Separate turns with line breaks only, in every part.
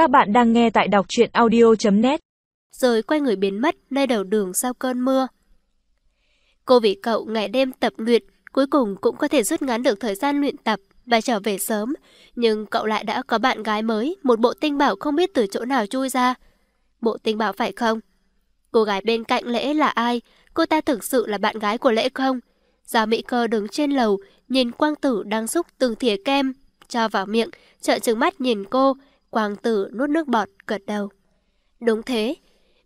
Các bạn đang nghe tại đọc truyện audio.net
Rồi quay người biến mất nơi đầu đường sau cơn mưa. Cô vì cậu ngày đêm tập luyện, cuối cùng cũng có thể rút ngắn được thời gian luyện tập và trở về sớm. Nhưng cậu lại đã có bạn gái mới, một bộ tinh bảo không biết từ chỗ nào chui ra. Bộ tinh bảo phải không? Cô gái bên cạnh Lễ là ai? Cô ta thực sự là bạn gái của Lễ không? Giáo Mỹ Cơ đứng trên lầu, nhìn Quang Tử đang xúc từng thìa kem, cho vào miệng, trợn trừng mắt nhìn cô, Quang Tử nuốt nước bọt, gật đầu. Đúng thế,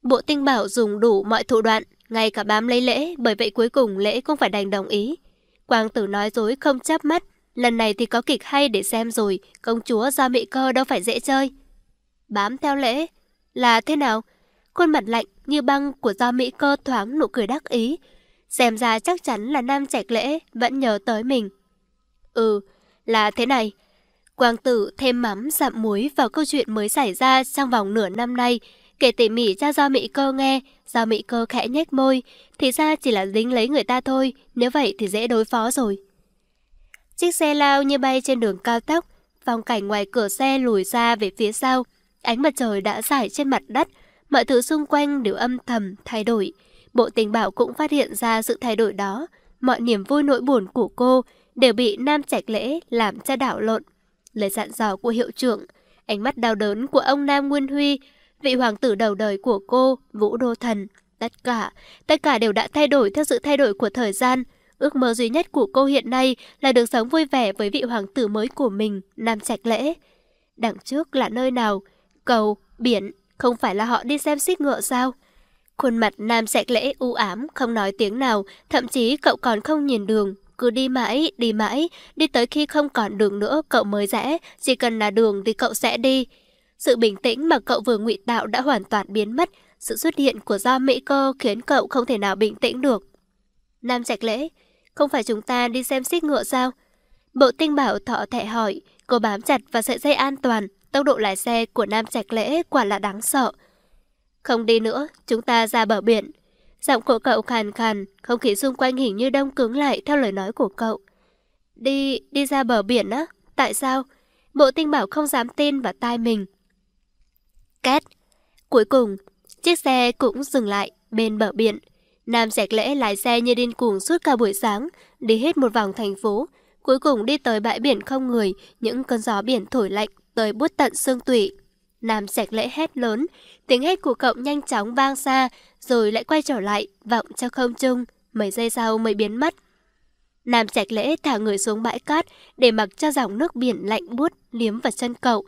bộ tinh bảo dùng đủ mọi thủ đoạn, ngay cả bám lấy lễ, bởi vậy cuối cùng lễ cũng phải đành đồng ý. Quang Tử nói dối không chấp mắt, lần này thì có kịch hay để xem rồi, công chúa do Mỹ Cơ đâu phải dễ chơi. Bám theo lễ, là thế nào? Khuôn mặt lạnh như băng của do Mỹ Cơ thoáng nụ cười đắc ý. Xem ra chắc chắn là nam trạch lễ vẫn nhớ tới mình. Ừ, là thế này. Quang tử thêm mắm dặm muối vào câu chuyện mới xảy ra trong vòng nửa năm nay. Kể tỉ mỉ cho do Mỹ Cơ nghe, do Mỹ Cơ khẽ nhếch môi. Thì ra chỉ là dính lấy người ta thôi, nếu vậy thì dễ đối phó rồi. Chiếc xe lao như bay trên đường cao tốc, phong cảnh ngoài cửa xe lùi ra về phía sau. Ánh mặt trời đã rải trên mặt đất, mọi thứ xung quanh đều âm thầm thay đổi. Bộ tình bảo cũng phát hiện ra sự thay đổi đó. Mọi niềm vui nỗi buồn của cô đều bị Nam Trạch Lễ làm cho đảo lộn. Lời dặn dò của hiệu trưởng, ánh mắt đau đớn của ông Nam Nguyên Huy, vị hoàng tử đầu đời của cô, Vũ Đô Thần. Tất cả, tất cả đều đã thay đổi theo sự thay đổi của thời gian. Ước mơ duy nhất của cô hiện nay là được sống vui vẻ với vị hoàng tử mới của mình, Nam Trạch Lễ. Đằng trước là nơi nào? Cầu, biển, không phải là họ đi xem xích ngựa sao? Khuôn mặt Nam Trạch Lễ u ám, không nói tiếng nào, thậm chí cậu còn không nhìn đường, cứ đi mãi, đi mãi, đi tới khi không còn đường nữa cậu mới rẽ, chỉ cần là đường thì cậu sẽ đi. Sự bình tĩnh mà cậu vừa ngụy tạo đã hoàn toàn biến mất, sự xuất hiện của do Mỹ Cơ khiến cậu không thể nào bình tĩnh được. Nam Trạch Lễ, không phải chúng ta đi xem xích ngựa sao? Bộ tinh bảo thọ thẻ hỏi, cô bám chặt vào sợi dây an toàn, tốc độ lái xe của Nam Trạch Lễ quả là đáng sợ. Không đi nữa, chúng ta ra bờ biển. Giọng của cậu khàn khàn, không khí xung quanh hình như đông cứng lại theo lời nói của cậu. Đi, đi ra bờ biển á? Tại sao? Bộ tinh bảo không dám tin vào tai mình. Két. Cuối cùng, chiếc xe cũng dừng lại bên bờ biển. Nam Trạch Lễ lái xe như điên cuồng suốt cả buổi sáng, đi hết một vòng thành phố. Cuối cùng đi tới bãi biển không người, những cơn gió biển thổi lạnh tới bút tận xương tủy. Nam sạch Lễ hét lớn, tiếng hét của cậu nhanh chóng vang xa, rồi lại quay trở lại, vọng cho không trung, mấy giây sau mới biến mất. Nam sạch Lễ thả người xuống bãi cát để mặc cho dòng nước biển lạnh buốt liếm vào chân cậu.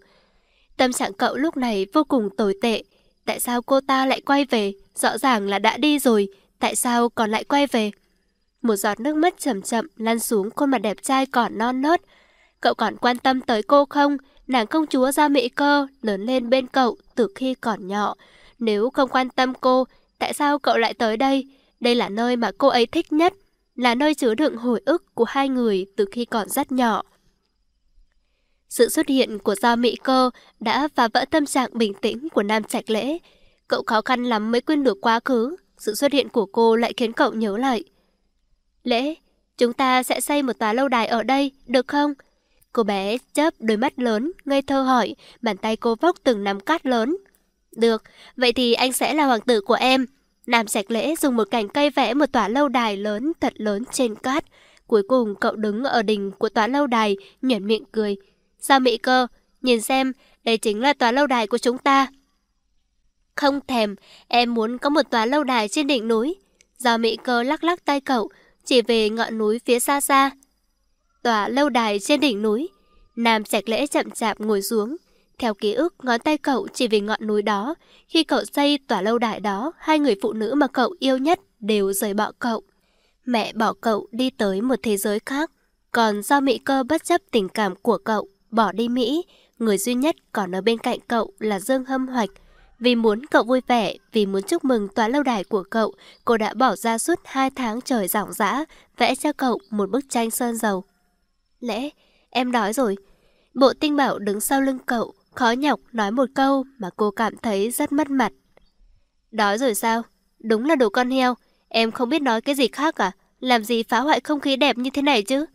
Tâm trạng cậu lúc này vô cùng tồi tệ. Tại sao cô ta lại quay về? Rõ ràng là đã đi rồi, tại sao còn lại quay về? Một giọt nước mắt chậm chậm lăn xuống khuôn mặt đẹp trai còn non nớt. Cậu còn quan tâm tới cô không? Nàng công chúa Gia Mỹ Cơ lớn lên bên cậu từ khi còn nhỏ. Nếu không quan tâm cô, tại sao cậu lại tới đây? Đây là nơi mà cô ấy thích nhất, là nơi chứa đựng hồi ức của hai người từ khi còn rất nhỏ. Sự xuất hiện của Gia Mỹ Cơ đã phá vỡ tâm trạng bình tĩnh của Nam Trạch Lễ. Cậu khó khăn lắm mới quên được quá khứ, sự xuất hiện của cô lại khiến cậu nhớ lại. Lễ, chúng ta sẽ xây một tòa lâu đài ở đây, được không? Cô bé chớp đôi mắt lớn, ngây thơ hỏi, bàn tay cô vốc từng nắm cát lớn. Được, vậy thì anh sẽ là hoàng tử của em. Nam sạch Lễ dùng một cành cây vẽ một tòa lâu đài lớn thật lớn trên cát. Cuối cùng cậu đứng ở đỉnh của tòa lâu đài, nhuẩn miệng cười. Sao Mỹ Cơ, nhìn xem, đây chính là tòa lâu đài của chúng ta. Không thèm, em muốn có một tòa lâu đài trên đỉnh núi. Do Mỹ Cơ lắc lắc tay cậu, chỉ về ngọn núi phía xa xa tòa lâu đài trên đỉnh núi. Nam Trạch Lễ chậm chạp ngồi xuống. Theo ký ức, ngón tay cậu chỉ về ngọn núi đó. Khi cậu xây tòa lâu đài đó, hai người phụ nữ mà cậu yêu nhất đều rời bỏ cậu. Mẹ bỏ cậu đi tới một thế giới khác. Còn do Mỹ cơ bất chấp tình cảm của cậu, bỏ đi Mỹ, người duy nhất còn ở bên cạnh cậu là Dương Hâm Hoạch. Vì muốn cậu vui vẻ, vì muốn chúc mừng tòa lâu đài của cậu, cô đã bỏ ra suốt hai tháng trời rỏng rã, vẽ cho cậu một bức tranh sơn dầu. Lẽ, em đói rồi. Bộ tinh bảo đứng sau lưng cậu, khó nhọc nói một câu mà cô cảm thấy rất mất mặt. Đói rồi sao? Đúng là đồ con heo. Em không biết nói cái gì khác à? Làm gì phá hoại không khí đẹp như thế này chứ?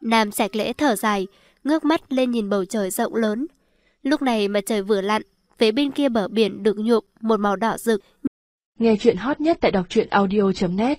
Nam sạch lễ thở dài, ngước mắt lên nhìn bầu trời rộng lớn. Lúc này mà trời vừa lặn, phía bên kia bờ biển được nhuộm một màu đỏ rực.
Nghe chuyện hot nhất tại đọc truyện audio.net